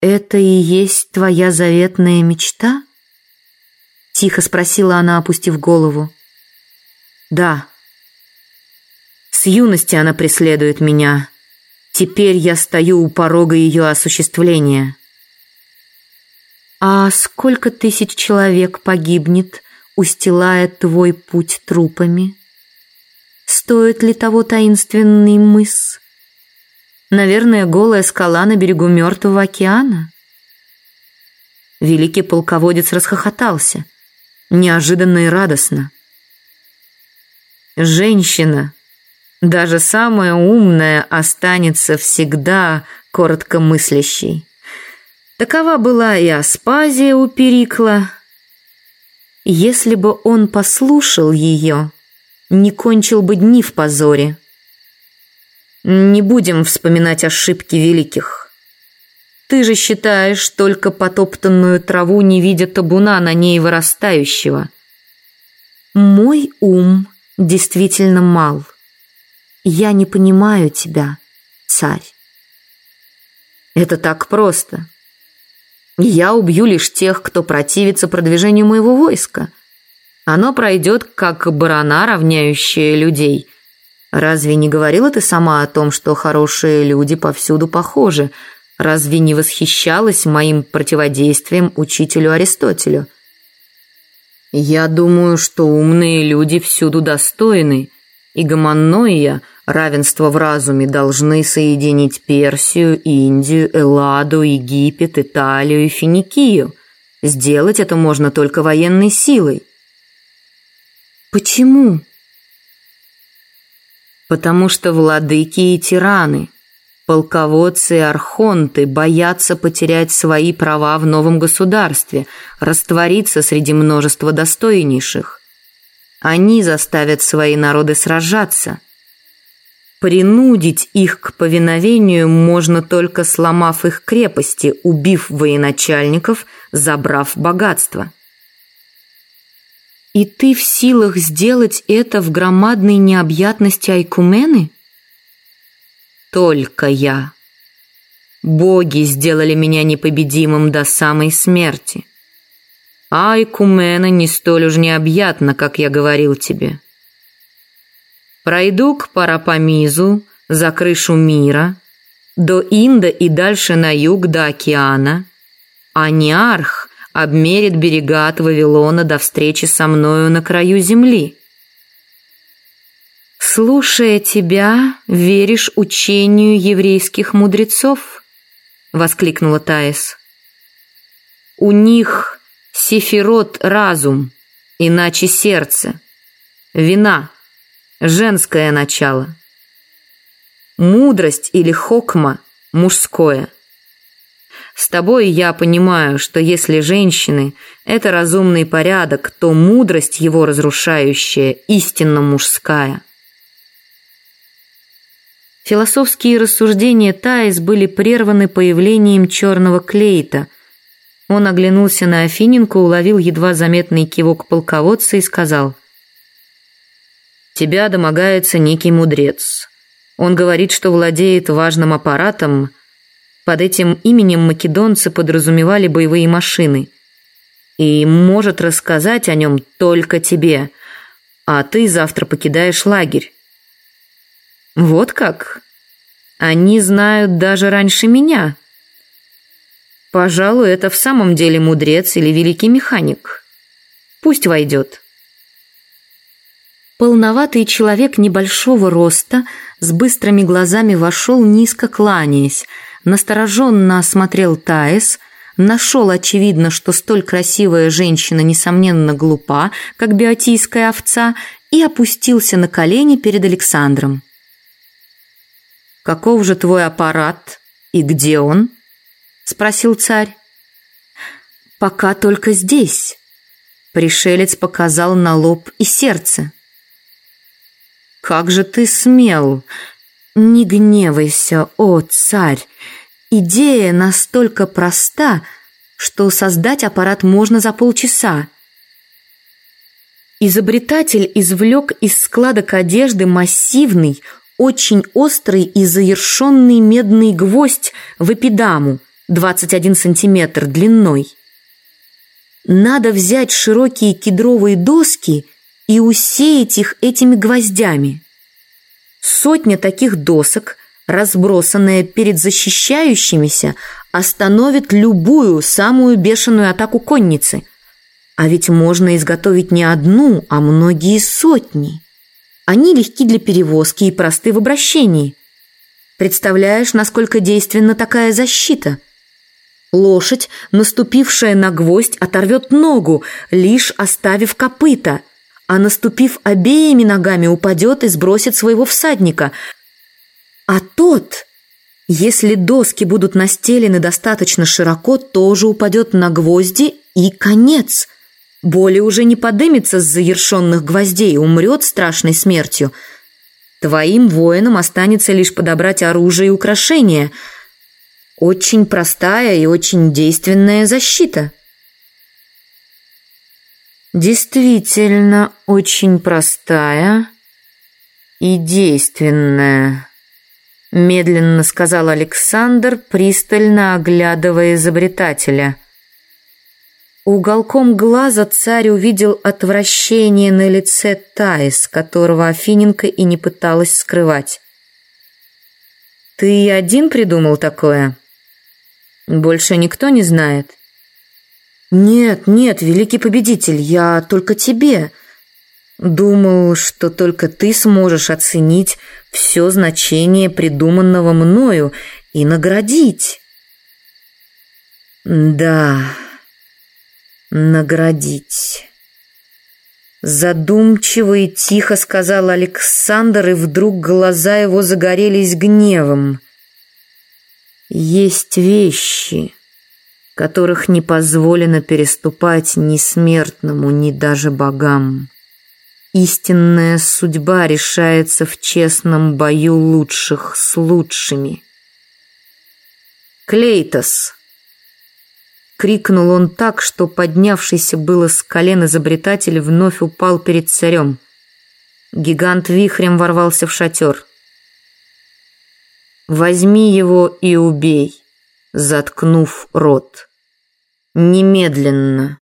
«Это и есть твоя заветная мечта?» Тихо спросила она, опустив голову. «Да. С юности она преследует меня. Теперь я стою у порога ее осуществления». «А сколько тысяч человек погибнет, устилая твой путь трупами? Стоит ли того таинственный мыс?» Наверное, голая скала на берегу мертвого океана. Великий полководец расхохотался, неожиданно и радостно. Женщина, даже самая умная, останется всегда коротко мыслящей. Такова была и Аспазия у Перикла. Если бы он послушал ее, не кончил бы дни в позоре. Не будем вспоминать ошибки великих. Ты же считаешь только потоптанную траву, не видя табуна на ней вырастающего. Мой ум действительно мал. Я не понимаю тебя, царь. Это так просто. Я убью лишь тех, кто противится продвижению моего войска. Оно пройдет, как барана, равняющая людей – Разве не говорила ты сама о том, что хорошие люди повсюду похожи? Разве не восхищалась моим противодействием учителю Аристотелю? Я думаю, что умные люди всюду достойны, и гомонноия, равенство в разуме, должны соединить Персию, Индию, Элладу, Египет, Италию и Финикию. Сделать это можно только военной силой. Почему? Потому что владыки и тираны, полководцы и архонты боятся потерять свои права в новом государстве, раствориться среди множества достойнейших. Они заставят свои народы сражаться. Принудить их к повиновению можно только сломав их крепости, убив военачальников, забрав богатство. И ты в силах сделать это в громадной необъятности Айкумены? Только я. Боги сделали меня непобедимым до самой смерти. Айкумена не столь уж необъятна, как я говорил тебе. Пройду к Парапамизу, за крышу мира, до Инда и дальше на юг до океана, а Неарх обмерит берега от Вавилона до встречи со мною на краю земли. Слушая тебя, веришь учению еврейских мудрецов? воскликнула Таис. У них сефирот разум, иначе сердце, вина, женское начало. Мудрость или хокма мужское. С тобой я понимаю, что если женщины – это разумный порядок, то мудрость его разрушающая истинно мужская. Философские рассуждения Таис были прерваны появлением черного клейта. Он оглянулся на Афиненко, уловил едва заметный кивок полководца и сказал «Тебя домогается некий мудрец. Он говорит, что владеет важным аппаратом – под этим именем македонцы подразумевали боевые машины. И может рассказать о нем только тебе, а ты завтра покидаешь лагерь. Вот как? Они знают даже раньше меня. Пожалуй, это в самом деле мудрец или великий механик. Пусть войдет. Полноватый человек небольшого роста с быстрыми глазами вошел, низко кланяясь, настороженно осмотрел Таис, нашел, очевидно, что столь красивая женщина, несомненно, глупа, как биотийская овца, и опустился на колени перед Александром. «Каков же твой аппарат и где он?» — спросил царь. «Пока только здесь», — пришелец показал на лоб и сердце. «Как же ты смел! Не гневайся, о царь! Идея настолько проста, что создать аппарат можно за полчаса. Изобретатель извлек из складок одежды массивный, очень острый и завершенный медный гвоздь в эпидаму, 21 сантиметр длиной. Надо взять широкие кедровые доски и усеять их этими гвоздями. Сотня таких досок, разбросанная перед защищающимися, остановит любую самую бешеную атаку конницы. А ведь можно изготовить не одну, а многие сотни. Они легки для перевозки и просты в обращении. Представляешь, насколько действенна такая защита? Лошадь, наступившая на гвоздь, оторвет ногу, лишь оставив копыта, а наступив обеими ногами, упадет и сбросит своего всадника. А тот, если доски будут настелены достаточно широко, тоже упадет на гвозди и конец – Боли уже не подымется с заершенных гвоздей, умрет страшной смертью. Твоим воинам останется лишь подобрать оружие и украшения. Очень простая и очень действенная защита. Действительно, очень простая и действенная, медленно сказал Александр, пристально оглядывая изобретателя – Уголком глаза царь увидел отвращение на лице Таис, которого Афиненко и не пыталась скрывать. «Ты один придумал такое? Больше никто не знает?» «Нет, нет, великий победитель, я только тебе. Думал, что только ты сможешь оценить все значение придуманного мною и наградить». «Да...» наградить. Задумчиво и тихо сказал Александр, и вдруг глаза его загорелись гневом. Есть вещи, которых не позволено переступать ни смертному, ни даже богам. Истинная судьба решается в честном бою лучших с лучшими. Клейтос Крикнул он так, что поднявшийся было с колен изобретатель вновь упал перед царем. Гигант вихрем ворвался в шатер. «Возьми его и убей, заткнув рот. Немедленно!»